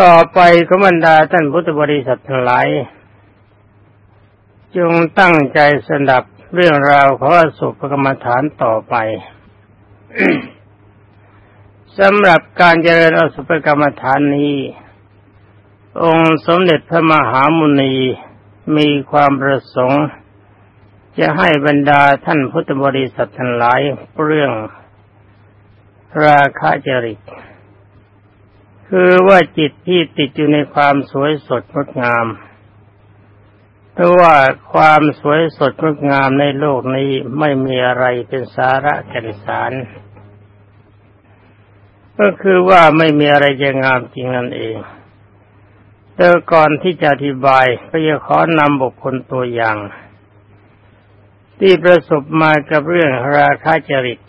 ต่อไปก็บรรดาท่านพุทธบริษัททั้งหลายจงตั้งใจสนับเรื่องราวของอสุภกรรมฐานต่อไปสำหรับการเจริญอสุภกรรมฐานนี้ องค์สมเด็จพระมหามุนีมีความประสงค์ จะให้บรรดาท่านพุทธบริษัททั้งหลายเรื่องราคะจริต คือว่าจิตที่ติดอยู่ในความสวยสดงดงามเพราะว่าความสวยสดงดงามในโลกนี้ไม่มีอะไรเป็นสาระแก่นสาร ก็คือว่าไม่มีอะไรจะงามจริงนั่นเองแต่ก่อนที่จะอธิบายก็จะขอนำบุคคลตัวอย่าง ที่ประสบมากับเรื่องราคาจริต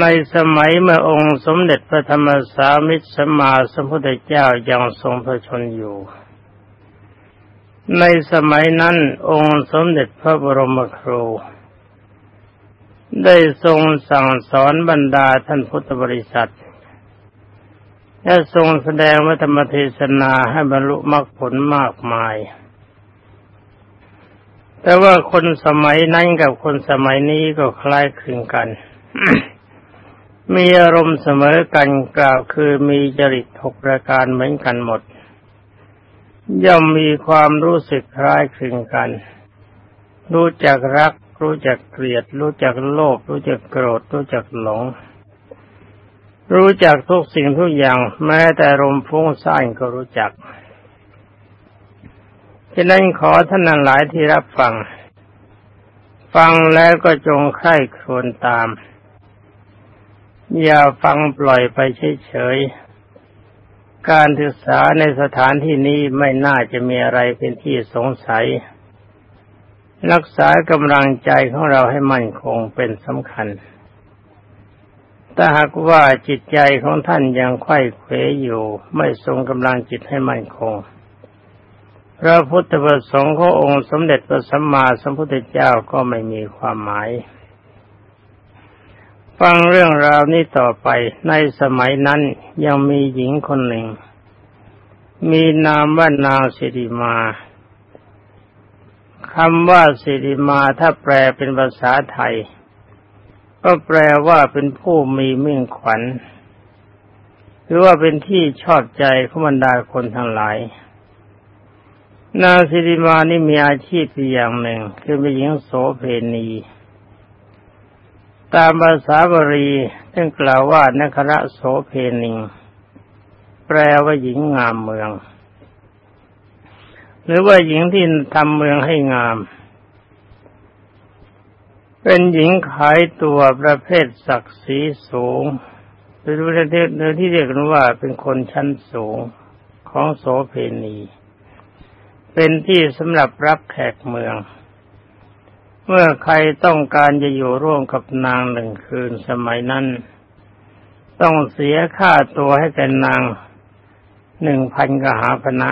ในสมัยเมื่อองค์สมเด็จพระธรรมสามิตรสมมาสมพุทธเจ้ายังทรงพระชนอยู่ ในสมัยนั้นองค์สมเด็จพระบรมครู ได้ทรงสั่งสอนบรรดาท่านพุทธบริษัท และทรงแสดงวัธรรมเทศนาให้บรรลุมรรคผลมากมาย แต่ว่าคนสมัยนั้นกับคนสมัยนี้ก็คล้ายคลึงกัน มีอารมณ์เสมอกันกล่าวคือมีจริตหกประการเหมือนกันหมด ย่อมมีความรู้สึกคล้ายคลึงกัน รู้จักรัก รู้จักเกลียด รู้จักโลภรู้จักโกรธ รู้จักหลง รู้จักทุกสิ่งทุกอย่าง แม้แต่ลมฟุ้งซ่านก็รู้จักฉะนั้นขอท่านหลายที่รับฟัง ฟังแล้วก็จงใคร่ครวญตาม อย่าฟังปล่อยไปเฉยๆ การศึกษาในสถานที่นี้ไม่น่าจะมีอะไรเป็นที่สงสัย รักษากำลังใจของเราให้มั่นคงเป็นสำคัญ ถ้าหากว่าจิตใจของท่านยังไข้เขวอยู่ ไม่ทรงกำลังจิตให้มั่นคง พระพุทธประสงค์ขององค์สมเด็จพระสัมมาสัมพุทธเจ้าก็ไม่มีความหมาย ฟังเรื่องราวนี้ต่อไปในสมัยนั้นยังมีหญิงคนหนึ่ง มีนามว่านางสิริมาคำว่าสิริมาถ้าแปลเป็นภาษาไทย ก็แปลว่าเป็นผู้มีมิ่งขวัญ หรือว่าเป็นที่ชอบใจของบรรดาคนทั้งหลาย นางสิริมานี่มีอาชีพอย่างหนึ่ง คือเป็นหญิงโสเพณี ตามภาษาบาลีท่านกล่าวว่านัครโสเพนิง แปลว่าหญิงงามเมือง หรือว่าหญิงที่ทำเมืองให้งาม เป็นหญิงขายตัวประเภทศักดิ์ศรีสูงหรือประเทศเนื้อที่เรียกกันว่าเป็นคนชั้นสูงของโสเพณี เป็นที่สำหรับรับแขกเมือง เมื่อใครต้องการจะอยู่ร่วมกับนางหนึ่งคืนสมัยนั้น ต้องเสียค่าตัวให้แก่นางหนึ่งพันกหาพนะ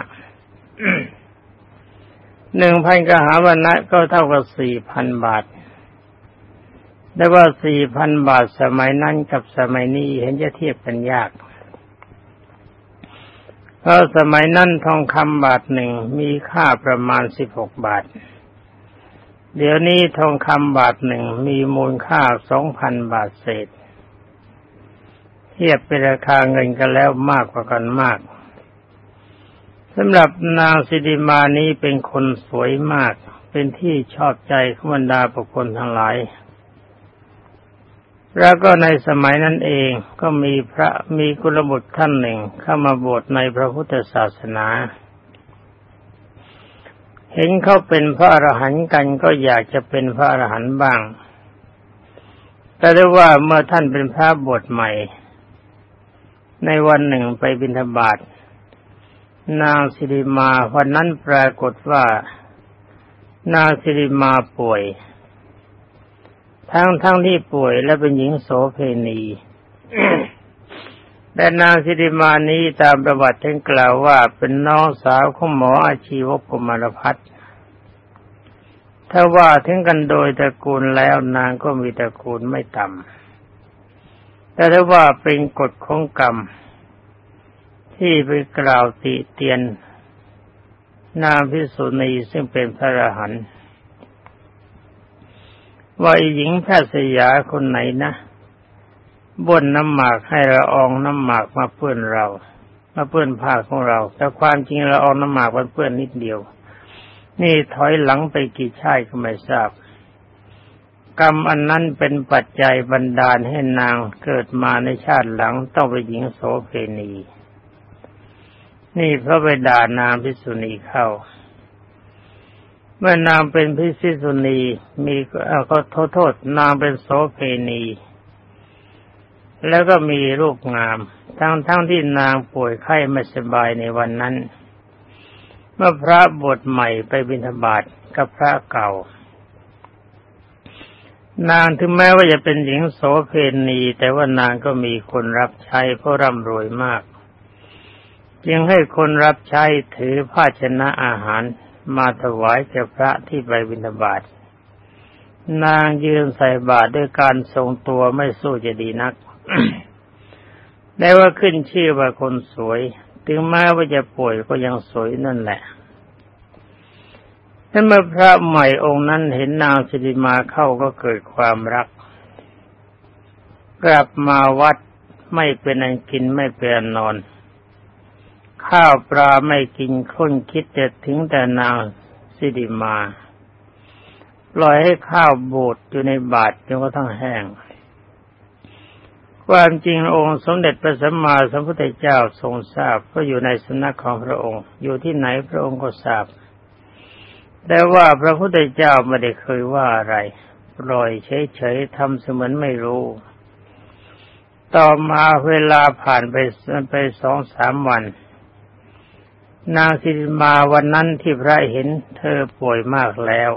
หนึ่งพันกหาพนะก็เท่ากับสี่พันบาทแต่ว่าสี่พันบาทสมัยนั้นกับสมัยนี้เห็นจะเทียบกันยาก เพราะสมัยนั้นทองคำบาทหนึ่งมีค่าประมาณสิบหกบาท เดี๋ยวนี้ทองคำบาทหนึ่งมีมูลค่าสองพันบาทเศษ เทียบเป็นราคาเงินกันแล้วมากกว่ากันมากสำหรับนางสิริมานี้เป็นคนสวยมาก เป็นที่ชอบใจขบรรดาบุคคลทั้งหลาย แล้วก็ในสมัยนั้นเองก็มีพระมีกุลบุตรท่านหนึ่งเข้ามาบวชในพระพุทธศาสนา เห็นเขาเป็นพระอรหันต์กันก็อยากจะเป็นพระอรหันต์บ้าง แต่ได้ว่าเมื่อท่านเป็นพระบวชใหม่ ในวันหนึ่งไปบิณฑบาตนางสิริมาวันนั้นปรากฏว่า นางสิริมาป่วย ทั้งทั้งที่ป่วยและเป็นหญิงโสเพณี แต่นางสิริมานี้ตามประวัติท่านกล่าวว่าเป็นน้องสาวของหมออาชีวกมารพัฒน์ถ้าว่าถึงกันโดยตระกูลแล้วนางก็มีตระกูลไม่ต่ำแต่ถ้าว่าเป็นกฎของกรรม ที่ไปกล่าวติเตียน นางพิสุณีซึ่งเป็นพระอรหันต์ว่าหญิงแพทย์สยาคนไหนนะ บนน้ำหมากให้ละอองน้ำหมากมาเพื่อนเรา มาเพื่อนผ้าของเรา แต่ความจริงละอองน้ำหมากมันเพื่อนนิดเดียว นี่ถอยหลังไปกี่ชาติก็ไม่ทราบ กรรมอันนั้นเป็นปัจจัยบันดาลให้นางเกิดมาในชาติหลังต้องไปหญิงโสเพณี นี่เพราะไปด่านางพิสุณีเข้าเมื่อนางเป็นพิสุณีมีก็โทษโทษนางเป็นโสเพณี แล้วก็มีรูปงาม ทั้งทั้งที่นางป่วยไข้ไม่สบายในวันนั้น เมื่อพระบทใหม่ไปบิณฑบาตกับพระเก่า นางถึงแม้ว่าจะเป็นหญิงโสเพณีแต่ว่านางก็มีคนรับใช้เพราะร่ำรวยมาก จึงให้คนรับใช้ถือภาชนะอาหารมาถวายแก่พระที่ไปบิณฑบาตนางยืนใส่บาตรด้วยการทรงตัวไม่สู้จะดีนัก ได้ว่าขึ้นชื่อว่าคนสวย ถึงแม้ว่าจะป่วยก็ยังสวยนั่นแหละถ้าเมื่อพระใหม่องค์นั้นเห็นนางสิริมาเข้าก็เกิดความรัก กลับมาวัดไม่เป็นอันกินไม่เป็นอันนอน ข้าวปลาไม่กินค้นคิดจะถึงแต่นางสิริมา ปล่อยให้ข้าวบูดอยู่ในบาตรจนกระทั่งแห้ง ความจริงองค์สมเด็จพระสัมมาสัมพุทธเจ้าทรงทราบก็อยู่ในสำนักของพระองค์ อยู่ที่ไหนพระองค์ก็ทราบ แต่ว่าพระพุทธเจ้าไม่ได้เคยว่าอะไรปล่อยเฉยๆทำเสมือนไม่รู้ ต่อมาเวลาผ่านไปไปสองสามวัน นางสิมาวันนั้นที่พระเห็นเธอป่วยมากแล้ว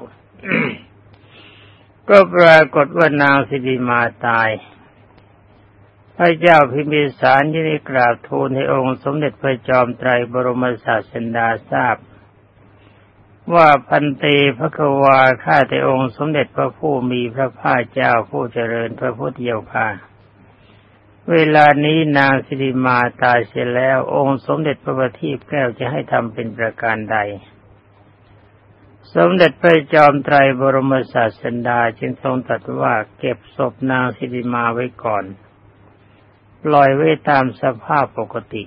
ก็ปรากฏว่านางสิริมาตาย พระเจ้าพิมพิสารยินดีกราบทูลให้องค์สมเด็จพระจอมไตรบรมศาสดาทราบ ว่าพันเตพระควาข้าแต่องค์สมเด็จพระผู้มีพระภาคเจ้าผู้เจริญพระพุทธเจ้าค่ะเวลานี้นางสิริมาตายเสียแล้ว องค์สมเด็จพระบัณฑิตแก้วจะให้ทำเป็นประการใด สมเด็จพระจอมไตรบรมศาสดาจึงทรงตรัสว่าเก็บศพนางสิริมาไว้ก่อน ล่อยไว้ตามสภาพปกติ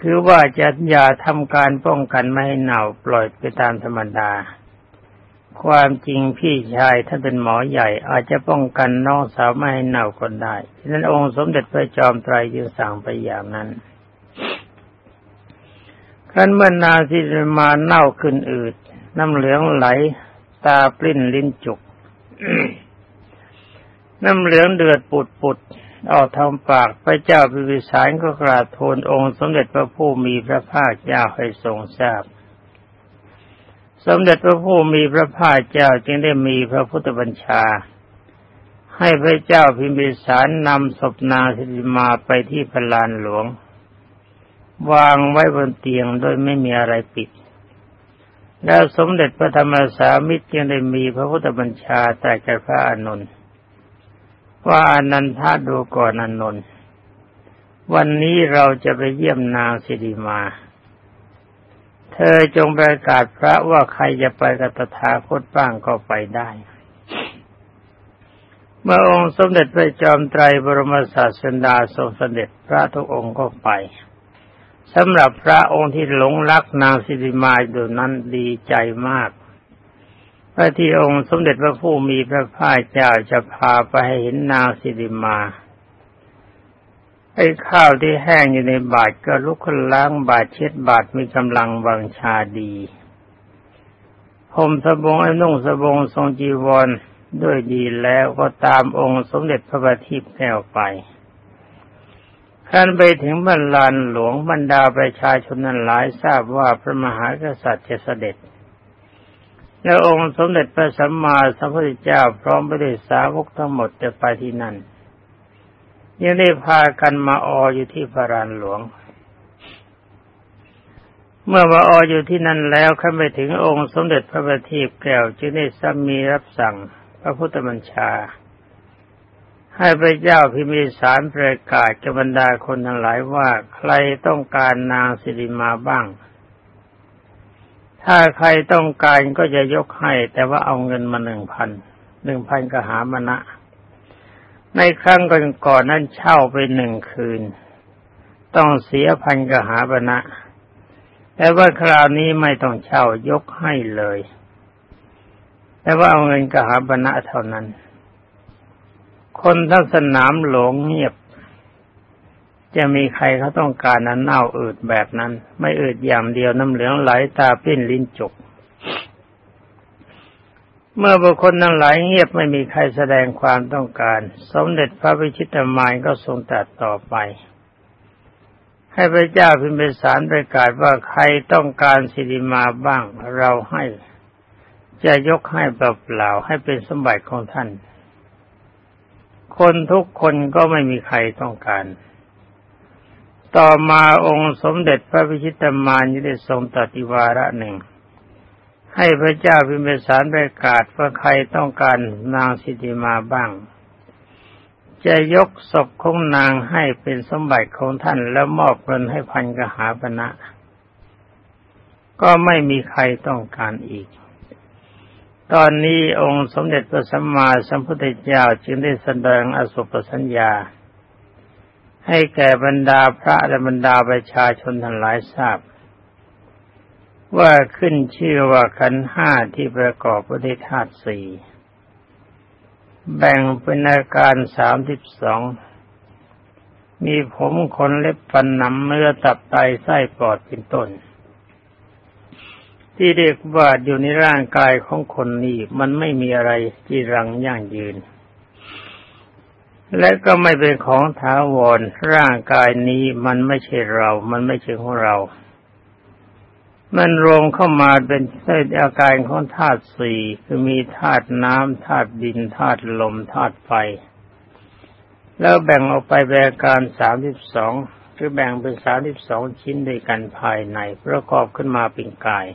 คือว่าจะอย่าทำการป้องกันไม่ให้เน่าปล่อยไปตามธรรมดา ความจริงพี่ชายท่าเป็นหมอใหญ่ อาจจะป้องกันน้องสาวไม่ให้เน่าก็ได้ฉะนั้นองค์สมเด็จพระจอมไตรจึงสั่งไปอย่างนั้นขันเมื่อนาที่มาเน่าขึ้นอืด น้ำเหลืองไหล ตาปลิ้นลิ้นจุก น้ำเหลืองเดือดปุดปุดออกทางปากพระเจ้าพิวิสารก็กราบทูลองค์สมเด็จพระผู้มีพระภาคเจ้าให้ทรงทราบ สมเด็จพระผู้มีพระภาคเจ้าจึงได้มีพระพุทธบัญชา ให้พระเจ้าพิมพิสารนำศพนางสิริมาไปที่พลานหลวง วางไว้บนเตียงโดยไม่มีอะไรปิด แล้วสมเด็จพระธรรมสามิตรจึงได้มีพระพุทธบัญชาแต่แก่พระอนุน ว่าอนันทาดูก่อนอนนท์วันนี้เราจะไปเยี่ยมนางสิริมา เธอจงประกาศพระว่าใครจะไปกับตถาคตบ้างก็ไปได้ เมื่อองค์สมเด็จพระจอมไตรบรมศาสดาทรงเสด็จพระทุกองค์ก็ไปสำหรับพระองค์ที่หลงรักนางสิริมาดูนั้นดีใจมาก พระที่องค์สมเด็จพระผู้มีพระภาคเจ้าจะพาไปเห็นนางสิริมาไอ้ข้าวที่แห้งอยู่ในบาทก็ลุกขึ้นล้างบาทเช็ดบาทมีกำลังวังชาดีผมสบงไอ้นุ่งสบงทรงจีวรด้วยดีแล้วก็ตามองค์สมเด็จพระบัณฑิตแก้วไปท่านไปถึงบรรลานหลวงบรรดาประชาชนนั้นหลายทราบว่าพระมหากษัตริย์จะเสด็จ แล้วองค์สมเด็จพระสัมมาสัมพุทธเจ้าพร้อมไปด้วยสาวกทั้งหมดจะไปที่นั่น ยังได้พากันมาอออยู่ที่พระรานหลวง เมื่อมาอออยู่ที่นั่นแล้วขึ้นไปถึงองค์สมเด็จพระบัณฑิตแก้วจึงได้สามีรับสั่งพระพุทธบัญชา ให้พระเจ้าพิมิสารประกาศกับบรรดาคนทั้งหลายว่าใครต้องการนางสิริมาบ้าง ถ้าใครต้องการก็จะยกให้ แต่ว่าเอาเงินมาหนึ่งพันหนึ่งพันก็หามณะในครั้งก่อนๆนั้นเช่าไปหนึ่งคืน ต้องเสียพันกหาบณะแต่ว่าคราวนี้ไม่ต้องเช่ายกให้เลย แต่ว่าเอาเงินกหาบณะเท่านั้น คนทั้งสนามหลงเงียบ จะมีใครเขาต้องการนั้นเน่าอืดแบบนั้น ไม่อืดอย่างเดียวน้ำเหลืองไหลตาปิ้นลิ้นจก เมื่อบุคคลทั้งหลายเงียบไม่มีใครแสดงความต้องการ สมเด็จพระวิชิตามายก็ทรงตรัสต่อไป ให้พระเจ้าพิมพิสารประกาศว่าใครต้องการสิริมาบ้างเราให้ จะยกให้เปล่าๆให้เป็นสมบัติของท่าน คนทุกคนก็ไม่มีใครต้องการ ต่อมาองค์สมเด็จพระพิชิตมารยิได้ทรงตัดิวาระหนึ่ง ให้พระเจ้าพิมพิสารประกาศว่าใครต้องการนางสิทธิมาบ้าง จะยกศพของนางให้เป็นสมบัติของท่านแล้วมอบเงินให้พันกหาปณะก็ไม่มีใครต้องการอีก ตอนนี้องค์สมเด็จพระสัมมาสัมพุทธเจ้าจึงได้แสดงอสุปสัญญา ให้แก่บรรดาพระและบรรดาประชาชนทั้งหลายทราบ ว่าขึ้นชื่อว่าขันห้าที่ประกอบด้วยธาตุสี่แบ่งเป็นอาการสามสิบสองมีผมขนเล็บฟันหนังเนื้อตับไตไส้ปอดเป็นต้น ที่เรียกว่าอยู่ในร่างกายของคนนี้มันไม่มีอะไรจีรังยั่งยืน และก็ไม่เป็นของถาวรร่างกายนี้มันไม่ใช่เรา มันไม่ใช่ของเรา มันรวมเข้ามาเป็นเส้นอาการของธาตุสี่คือมีธาตุน้ำธาตุดินธาตุลมธาตุไฟ แล้วแบ่งออกไปแบ่งการสามสิบสองคือแบ่งเป็นสามสิบสองชิ้นด้วยกันภายใน ประกอบขึ้นมาเป็นกาย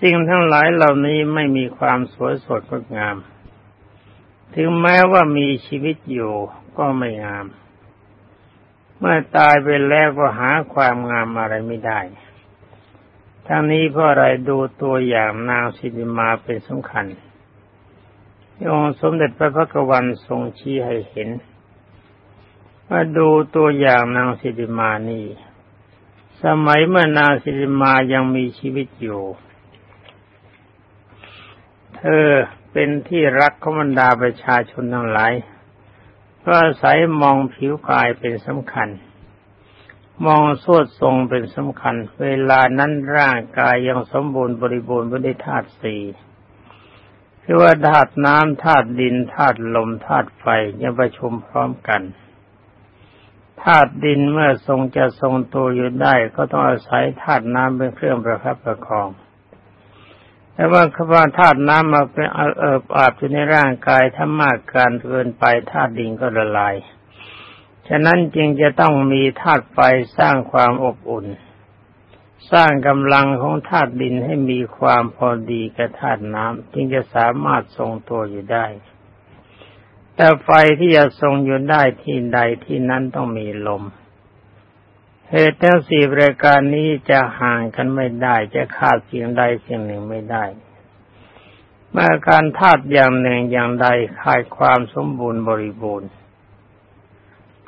สิ่งทั้งหลายเหล่านี้ไม่มีความสวยสดงดงาม ถึงแม้ว่ามีชีวิตอยู่ก็ไม่งาม เมื่อตายไปแล้วก็หาความงามอะไรไม่ได้ทั้งนี้เพราะอะไรดูตัวอย่างนางสิริมาเป็นสำคัญองค์สมเด็จพระพักวันทรงชี้ให้เห็น ว่าดูตัวอย่างนางสิริมานี่ สมัยเมื่อนางสิริมายังมีชีวิตอยู่ เธอ เป็นที่รักของบรรดาประชาชนทั้งหลายก็อาศัยมองผิวกายเป็นสำคัญ มองสวดทรงเป็นสำคัญ เวลานั้นร่างกายยังสมบูรณ์บริบูรณ์ด้วยธาตุสี่คือว่าธาตุน้ำธาตุดินธาตุลมธาตุไฟยังประชุมพร้อมกันธาตุดินเมื่อทรงจะทรงตัวอยู่ได้ ก็ต้องอาศัยธาตุน้ำเป็นเครื่องประคับประคอง แต่ว่าคำว่าธาตุน้ำมาเป็นเอิบอาบอยู่ในร่างกายถ้ามากการเกินไปธาตุดินก็ละลาย ฉะนั้นจึงจะต้องมีธาตุไฟสร้างความอบอุ่น สร้างกำลังของธาตุดินให้มีความพอดีกับธาตุน้ำจึงจะสามารถทรงตัวอยู่ได้ แต่ไฟที่จะทรงอยู่ได้ที่ใดที่นั้นต้องมีลม เหตุทั้งสี่รายการนี้จะห่างกันไม่ได้ จะขาดสิ่งใดสิ่งหนึ่งไม่ได้เมื่อการธาตุอย่างหนึ่งอย่างใดขาดความสมบูรณ์บริบูรณ์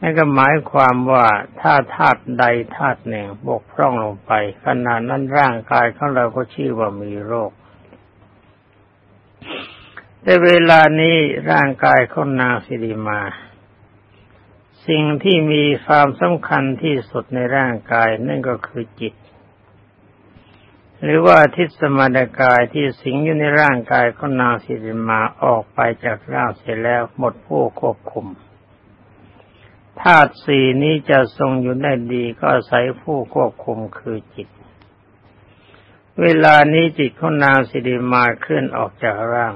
นั่นก็หมายความว่าถ้าธาตุใดธาตุหนึ่งบกพร่องลงไป ขณะนั้นร่างกายของเราก็ชื่อว่ามีโรค แต่เวลานี้ร่างกายของนางสิริมา สิ่งที่มีความสำคัญที่สุดในร่างกายนั่นก็คือจิต หรือว่าทิศสมานกายที่สิงอยู่ในร่างกายของนางสิริมาออกไปจากร่างเสร็จแล้วหมดผู้ควบคุมธาตุสี่นี้จะทรงอยู่ได้ดีก็อาศัยผู้ควบคุมคือจิต เวลานี้จิตของนางสิริมาเคลื่อนออกจากร่าง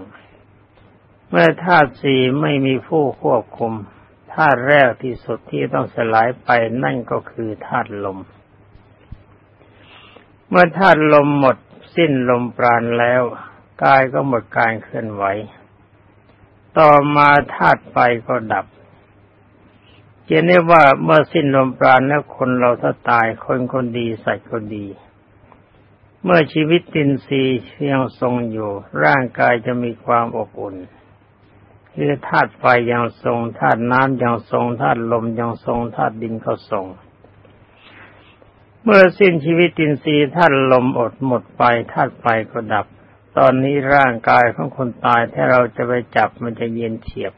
เมื่อธาตุสี่ไม่มีผู้ควบคุม ธาตุแรกที่สุดที่ต้องสลายไปนั่นก็คือธาตุลม เมื่อธาตุลมหมดสิ้นลมปราณแล้วกายก็หมดการเคลื่อนไหว ต่อมาธาตุไฟก็ดับเห็นได้ว่าเมื่อสิ้นลมปราณแล้วคนเราถ้าตายคนคนดีสัตว์คนดี เมื่อชีวิตตินซียังทรงอยู่ ร่างกายจะมีความอบอุ่น คือธาตุไฟยังทรงธาตุน้ำยังทรงธาตุลมยังทรงธาตุดินก็ทรง เมื่อสิ้นชีวิตตินซีธาตุลมอดหมดไปธาตุไฟก็ดับ ตอนนี้ร่างกายของคนตายถ้าเราจะไปจับมันจะเย็นเฉียบ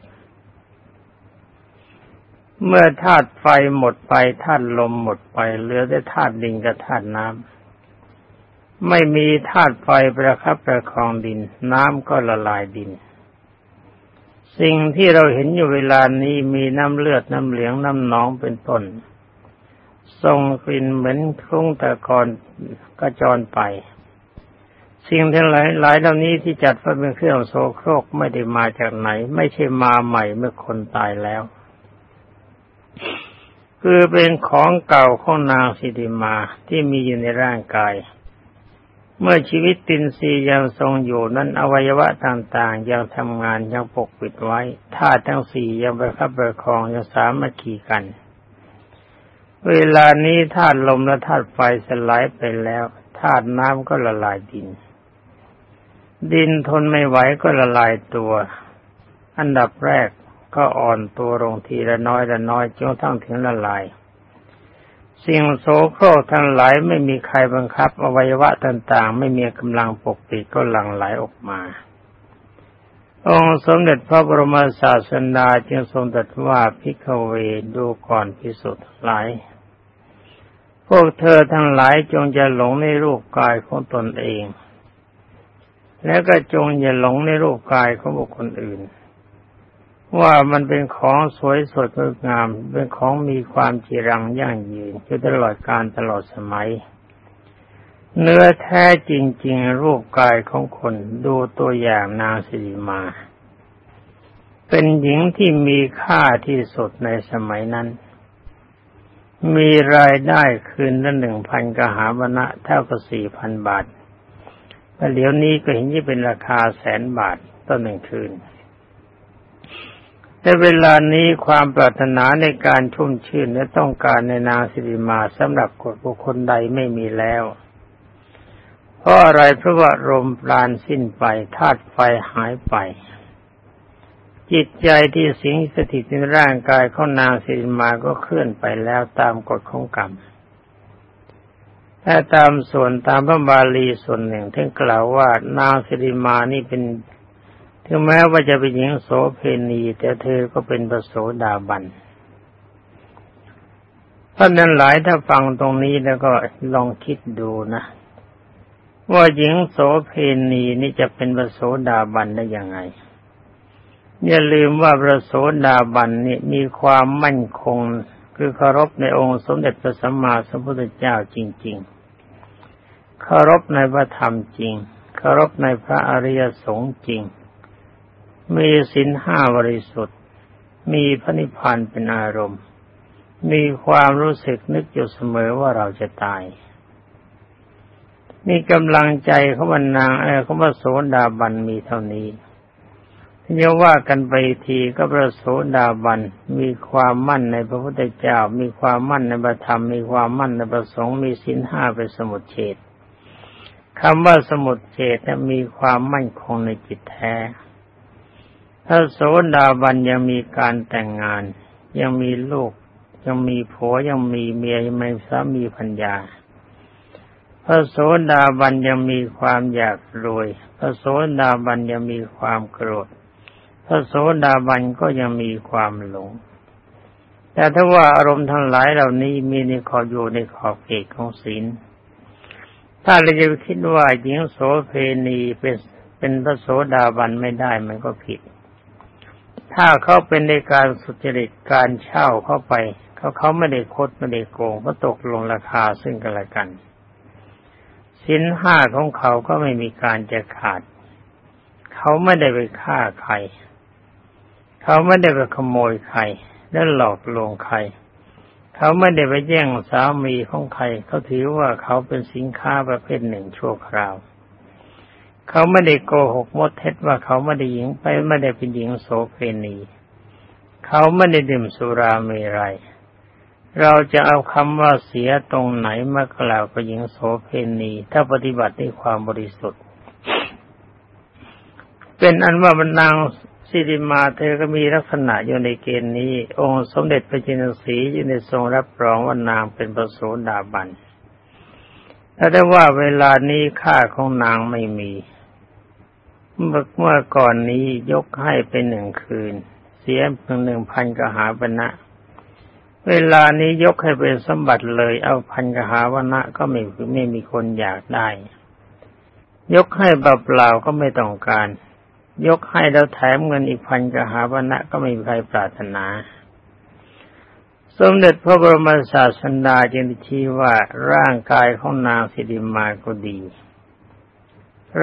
เมื่อธาตุไฟหมดไปธาตุลมหมดไปเหลือแต่ธาตุดินกับธาตุน้ำไม่มีธาตุไฟประคับประคองดิน น้ำก็ละลายดิน สิ่งที่เราเห็นอยู่เวลานี้มีน้ำเลือดน้ำเหลืองน้ำหนองเป็นต้นทรงกลิ่นเหมือนคุ้งตะกอนกระจรไป สิ่งทั้งหลายหลายเหล่านี้ที่จัดว่าเป็นเครื่องโสโครกไม่ได้มาจากไหน ไม่ใช่มาใหม่เมื่อคนตายแล้ว คือเป็นของเก่าของนางสิริมาที่มีอยู่ในร่างกาย เมื่อชีวิตตินซียังทรงอยู่นั้นอวัยวะต่างๆ ยังทำงานยังปกปิดไว้ธาตุทั้งสี่ยังประคับประคองยังสามัคคีกัน เวลานี้ธาตุลมและธาตุไฟสลายไปแล้วธาตุน้ำก็ละลายดิน ดินทนไม่ไหวก็ละลายตัว อันดับแรกก็อ่อนตัวลงทีละน้อยละน้อยจนทั้งถึงละลาย สิ่งโสโครกทั้งหลายไม่มีใครบังคับ อวัยวะต่างๆ ไม่มีกำลังปกปิดก็หลั่งไหลออกมา องค์สมเด็จพระบรมศาสดาจึงทรงตรัสว่าพิกเวดูก่อนพิสุทธิ์หลาย พวกเธอทั้งหลายจงจะหลงในรูปกายของตนเอง แล้วก็จงอย่าหลงในรูปกายของบุคคลอื่น ว่ามันเป็นของสวยสดงดงาม เป็นของมีความจีรังยั่งยืนอยู่ตลอดการตลอดสมัย เนื้อแท้จริง ๆ รูปกายของคนดูตัวอย่างนางสิริมา เป็นหญิงที่มีค่าที่สุดในสมัยนั้น มีรายได้คืนละหนึ่งพันกหาบณะเท่ากับสี่พันบาทแต่เดี๋ยวนี้ก็เห็นที่เป็นราคาแสนบาทต่อหนึ่งคืน ในเวลานี้ความปรารถนาในการชุ่มชื่นและต้องการในนางสิริมาสำหรับกฎบุคคลใดไม่มีแล้ว เพราะอะไรเพราะว่าลมปราณสิ้นไปธาตุไฟหายไป จิตใจที่สิงสถิตในร่างกายของนางสิริมาก็เคลื่อนไปแล้วตามกฎของกรรมแต่ตามส่วนตามพระบาลีส่วนหนึ่งท่านกล่าวว่านางสิริมานี่เป็น ถึงแม้ว่าจะเป็นหญิงโสเพณีแต่เธอก็เป็นประโสดาบันท่านนั้นหลายถ้าฟังตรงนี้แล้วก็ลองคิดดูนะ ว่าหญิงโสเพณีนี่จะเป็นประโสดาบันได้ยังไง อย่าลืมว่าประโสดาบันนี่มีความมั่นคง คือเคารพในองค์สมเด็จพระสัมมาสัมพุทธเจ้าจริง ๆ เคารพในพระธรรมจริง เคารพในพระอริยสงฆ์จริง มีสินห้าบริสุทธิ์ มีพระนิพพานเป็นอารมณ์ มีความรู้สึกนึกอยู่เสมอว่าเราจะตายมีกำลังใจเขาบรรนางเออเขาว่าโสดาบันมีเท่านี้เยาว่ากันไปทีก็พระโสดาบันมีความมั่นในพระพุทธเจ้า มีความมั่นในพระธรรม มีความมั่นในประสงค์มีสินห้าเป็นสมุทเฉดคำว่าสมุทเฉดมีความมั่นคงในจิตแท้ ถ้าโสดาบันยังมีการแต่งงาน ยังมีลูก ยังมีผัวยังมีเมียยังมีสามีพัญญาพระโสดาบันยังมีความอยากรวย พระโสดาบันยังมีความโกรธ พระโสดาบันก็ยังมีความหลง แต่ถ้าว่าอารมณ์ทั้งหลายเหล่านี้มีในขอบอยู่ในขอบเขตของศีล ถ้าเราจะคิดว่าหญิงโสเพณีเป็นเป็นพระโสดาบันไม่ได้มันก็ผิด ถ้าเขาเป็นในการสุจริตการเช่าเข้าไป เขาเขาไม่ได้คดไม่ได้โกงก็ตกลงราคาซึ่งกันและกัน สินห้าของเขาก็ไม่มีการจะขาด เขาไม่ได้ไปฆ่าใคร เขาไม่ได้ไปขโมยใครและหลอกลวงใคร เขาไม่ได้ไปแย่งสามีของใคร เขาถือว่าเขาเป็นสินค้าประเภทหนึ่งชั่วคราว เขาไม่ได้โกหกมดเท็จว่าเขาไม่ได้หญิงไปไม่ได้เป็นหญิงโสเพณีเขาไม่ได้ดื่มสุราเมรัยเราจะเอาคำว่าเสียตรงไหนมากล่าวกับหญิงโสเพณีถ้าปฏิบัติด้วยความบริสุทธิ์ เป็นอันว่าบรรนางสิริมาเธอก็มีลักษณะอยู่ในเกณฑ์นี้ องค์สมเด็จพระจินสีอยู่ในทรงรับรองว่านางเป็นพระโสดาบันถ้าได้ว่าเวลานี้ค่าของนางไม่มี เมื่อก่อนนี้ยกให้เป็นหนึ่งคืน เสียเพียงหนึ่งพันกหาบณะเวลานี้ยกให้เป็นสมบัติเลย เอาพันกหาวนะก็ไม่ไม่มีคนอยากได้ ยกให้เปล่าๆก็ไม่ต้องการ ยกให้แล้วแถมเงินอีกพันกหาวนะก็ไม่มีใครปรารถนา สมเด็จพระบรมศาสดาจึงชี้ว่าร่างกายของนางสิริมาก็ดี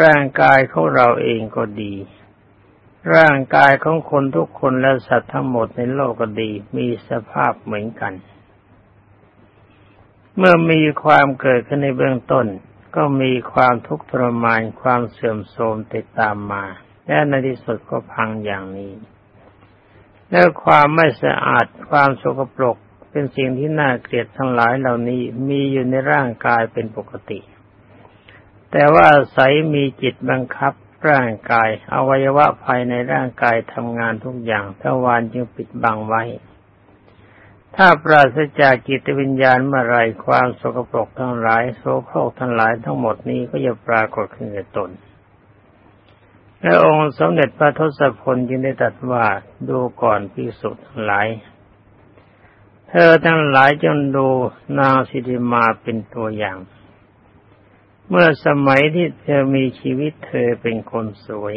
ร่างกายของเราเองก็ดี ร่างกายของคนทุกคนและสัตว์ทั้งหมดในโลกก็ดี มีสภาพเหมือนกัน เมื่อมีความเกิดขึ้นในเบื้องต้น ก็มีความทุกข์ทรมานความเสื่อมโทรมติดตามมา และในที่สุดก็พังอย่างนี้ และความไม่สะอาดความสกปรกเป็นสิ่งที่น่าเกลียดทั้งหลายเหล่านี้มีอยู่ในร่างกายเป็นปกติ แต่ว่าใสมีจิตบังคับร่างกาย อวัยวะภายในร่างกายทำงานทุกอย่างทวารจึงปิดบังไว้ ถ้าปราศจากจิตวิญญาณเมื่อไรความสกปรกทั้งหลายโสโครกทั้งหลายทั้งหมดนี้ก็จะปรากฏขึ้นในตนและองค์สมเด็จพระทศพลจึงได้ตรัสว่าดูก่อนพิสุทธิ์ทั้งหลาย เธอทั้งหลายจงดูนางสิริมาเป็นตัวอย่าง เมื่อสมัยที่เธอมีชีวิตเธอเป็นคนสวย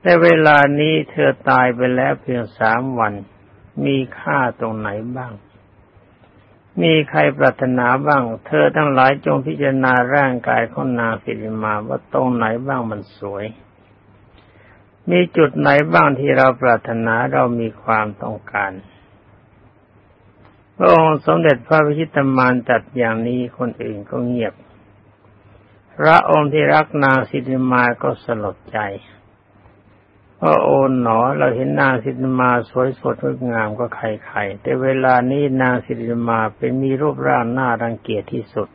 แต่เวลานี้เธอตายไปแล้วเพียงสามวัน มีค่าตรงไหนบ้าง มีใครปรารถนาบ้าง เธอทั้งหลายจงพิจารณาร่างกายของนางสิริมาว่าตรงไหนบ้างมันสวย มีจุดไหนบ้างที่เราปรารถนาเรามีความต้องการพระองค์สมเด็จพระพิชิตมารจัดอย่างนี้คนอื่นก็เงียบ พระองค์ที่รักนางสิทธิมาก็สลดใจพระโอนหนอเราเห็นนางสิทธิมาสวยสดงดงามก็ใครๆแต่เวลานี้นางสิทธิมาเป็นมีรูปร่างหน่ารังเกียจที่สุด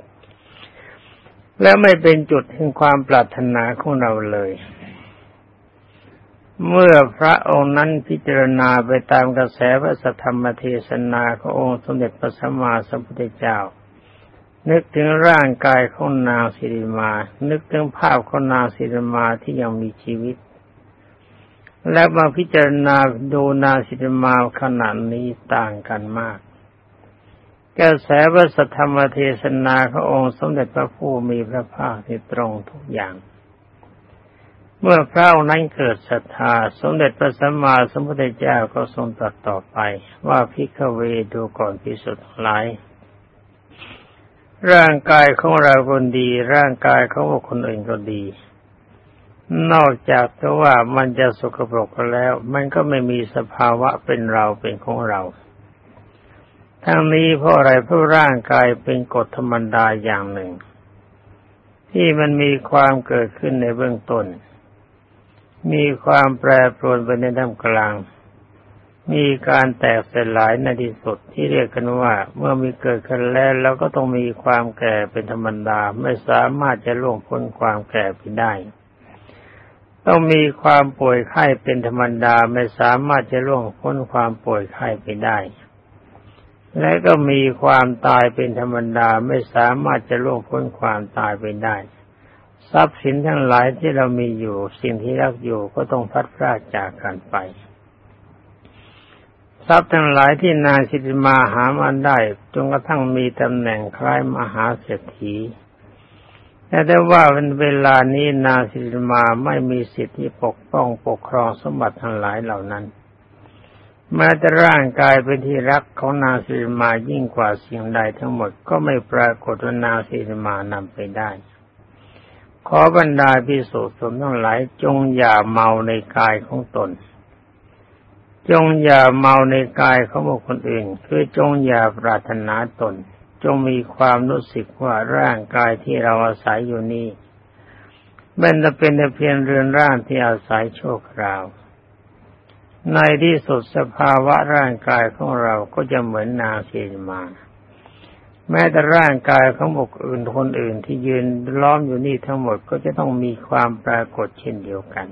และไม่เป็นจุดแห่งความปรารถนาของเราเลย เมื่อพระองค์นั้นพิจารณาไปตามกระแสพระสัทธรรมเทศนาขององค์สมเด็จพระสัมมาสัมพุทธเจ้า นึกถึงร่างกายของนางสิริมา นึกถึงภาพของนางสิริมาที่ยังมีชีวิต และมาพิจารณาดูนางสิริมาขนาดนี้ต่างกันมาก กระแสพระสัทธรรมเทศนาขององค์สมเด็จพระผู้มีพระภาคที่ตรงทุกอย่าง เมื่อพระองค์นั้นเกิดศรัทธา สมเด็จพระสัมมาสัมพุทธเจ้าก็ทรงตรัสต่อไป ว่าพิฆเวดูก่อนพิสุทธิ์หลาย ร่างกายของเราคนดี ร่างกายของคนอื่นก็ดี นอกจากแต่ว่ามันจะสกปรกแล้ว มันก็ไม่มีสภาวะเป็นเราเป็นของเราทั้งนี้เพราะอะไรเพราะร่างกายเป็นกฎธรรมดาอย่างหนึ่ง ที่มันมีความเกิดขึ้นในเบื้องต้น มีความแปรปรวนไปในท่ามกลาง มีการแตกสลายในที่สุดที่เรียกกันว่าเมื่อมีเกิดขึ้นแล้วเราก็ต้องมีความแก่เป็นธรรมดาไม่สามารถจะล่วงพ้นความแก่ไปได้ ต้องมีความป่วยไข้เป็นธรรมดาไม่สามารถจะล่วงพ้นความป่วยไข้ไปได้ และก็มีความตายเป็นธรรมดาไม่สามารถจะล่วงพ้นความตายไปได้ ทรัพย์สินทั้งหลายที่เรามีอยู่สิ่งที่รักอยู่ก็ต้องพัดพรากจากกันไป ทรัพย์ทั้งหลายที่นางสิทธิมาหามาได้จนกระทั่งมีตำแหน่งคล้ายมหาเศรษฐีแต่ได้ว่าเป็นเวลานี้นางสิทธิมาไม่มีสิทธิปกป้องปกครองสมบัติทั้งหลายเหล่านั้นแม้แต่ร่างกายเป็นที่รักของนางสิริมายิ่งกว่าสิ่งใดทั้งหมดก็ไม่ปรากฏว่านางสิริมานำไปได้ ขอบรรดาพิสุทธิ์ทั้งหลายจงอย่าเมาในกายของตน จงอย่าเมาในกายของบุคคลอื่น คือจงอย่าปรารถนาตน จงมีความรู้สึกว่าร่างกายที่เราอาศัยอยู่นี้เป็นแต่เป็นแต่เพียงเรือนร่างที่อาศัยโชั่วคราว ในที่สุดสภาวะร่างกายของเราก็จะเหมือนนางเชนมา แม้แต่ร่างกายของบุคคลคนอื่นที่ยืนล้อมอยู่นี่ทั้งหมดก็จะต้องมีความปรากฏเช่นเดียวกัน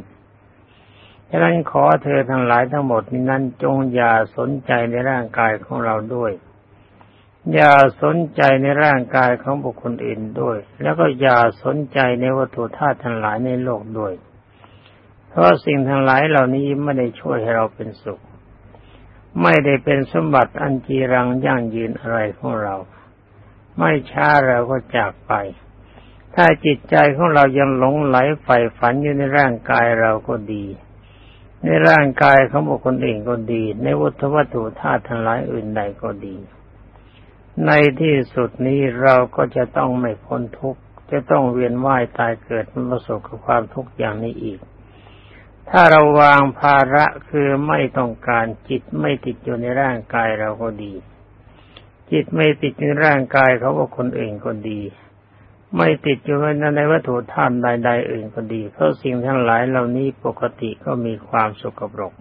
ฉะนั้นขอเธอทั้งหลายทั้งหมดนั้นจงอย่าสนใจในร่างกายของเราด้วย อย่าสนใจในร่างกายของบุคคลอื่นด้วย แล้วก็อย่าสนใจในวัตถุธาตุทั้งหลายในโลกด้วย เพราะสิ่งทั้งหลายเหล่านี้ไม่ได้ช่วยให้เราเป็นสุข ไม่ได้เป็นสมบัติอันจีรังยั่งยืนอะไรของเรา ไม่ช้าเราก็จากไป ถ้าจิตใจของเรายังหลงไหลใฝ่ฝันอยู่ในร่างกายเราก็ดี ในร่างกายของบุคคลเองก็ดี ในวัตถุวัตถุธาตุทั้งหลายอื่นใดก็ดี ในที่สุดนี้เราก็จะต้องไม่พ้นทุกข์จะต้องเวียนว่ายตายเกิดมันประสบกับความทุกข์อย่างนี้อีก ถ้าเราวางภาระคือไม่ต้องการจิตไม่ติดอยู่ในร่างกายเราก็ดี จิตไม่ติดในร่างกายเขาว่าคนอื่นก็ดี ไม่ติดอยู่ในวัตถุธาตุใด ๆ อื่นก็ดี เพราะสิ่งทั้งหลายเหล่านี้ปกติก็มีความสุกปรก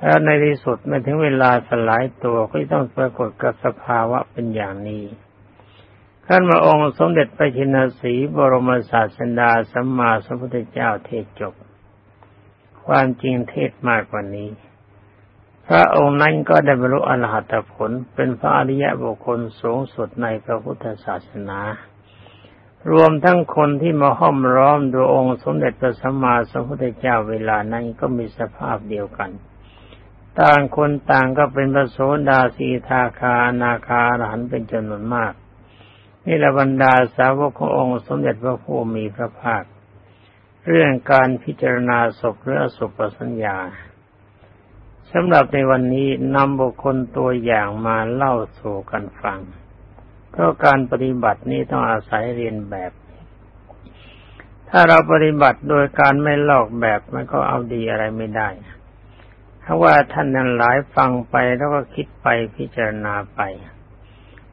แล้วในที่สุดเมื่อถึงเวลาสลายตัวก็ต้องปรากฏกับสภาวะเป็นอย่างนี้ขั้นมาองค์สมเด็จพระชินสีบรมศาสดาสัมมาสัมพุทธเจ้าเทศจบ ความจริงเทศมากกว่านี้ พระองค์นั้นก็ได้บรรลุอรหัตผลเป็นพระอริยบุคคลสูงสุดในพระพุทธศาสนา รวมทั้งคนที่มาห้อมร้อมดูองค์สมเด็จพระสัมมาสัมพุทธเจ้าเวลานั้นก็มีสภาพเดียวกัน ต่างคนต่างก็เป็นพระโสดาสีทาคานาคาหันเป็นจำนวนมาก นี่ละบรรดาสาวกขององค์สมเด็จพระผู้มีพระภาค เรื่องการพิจารณาศพหรือสุปสัญญาสำหรับในวันนี้นำบุคคลตัวอย่างมาเล่าสู่กันฟัง เพราะการปฏิบัตินี้ต้องอาศัยเรียนแบบ ถ้าเราปฏิบัติโดยการไม่ลอกแบบมันก็เอาดีอะไรไม่ได้ถ้าว่าท่านนั้นหลายฟังไปแล้วก็คิดไปพิจารณาไป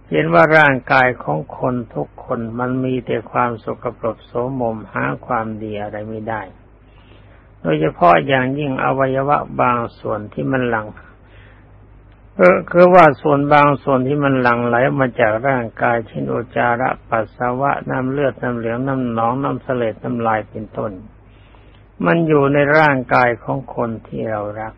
เห็นว่าร่างกายของคนทุกคนมันมีแต่ความสกปรกโสมมหาความดีอะไรไม่ได้ โดยเฉพาะอย่างยิ่งอวัยวะบางส่วนที่มันหลัง คือว่าส่วนบางส่วนที่มันหลั่งไหลมาจากร่างกายเช่นอุจาระปัสสาวะน้ำเลือดน้ำเหลืองน้ำหนองน้ำเสลดน้ำลายเป็นต้น มันอยู่ในร่างกายของคนที่เรารัก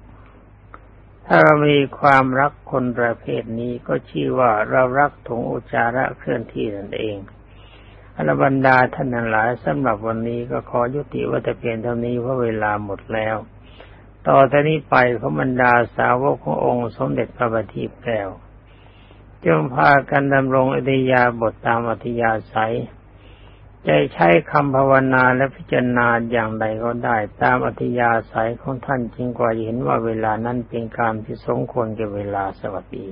ถ้าเรามีความรักคนประเภทนี้ก็ชื่อว่าเรารักถุงอุจจาระเคลื่อนที่นั่นเองอรบรรดาท่านหลายสำหรับวันนี้ก็ขอยุติวัตเพียงเท่านี้เพราะเวลาหมดแล้ว ต่อแต่นี้ไปขบรรดาสาวกขององค์สมเด็จพระบัณฑิตแก้วจงพากันดำรงอริยาบทตามอัธิยาศัยใจใช้คำภาวนาและพิจารณาอย่างใดก็ได้ ตามอัธิยาศัยของท่านจริงกว่าเห็นว่าเวลานั้นเป็นการที่สมควรแก่เวลาสวัสดี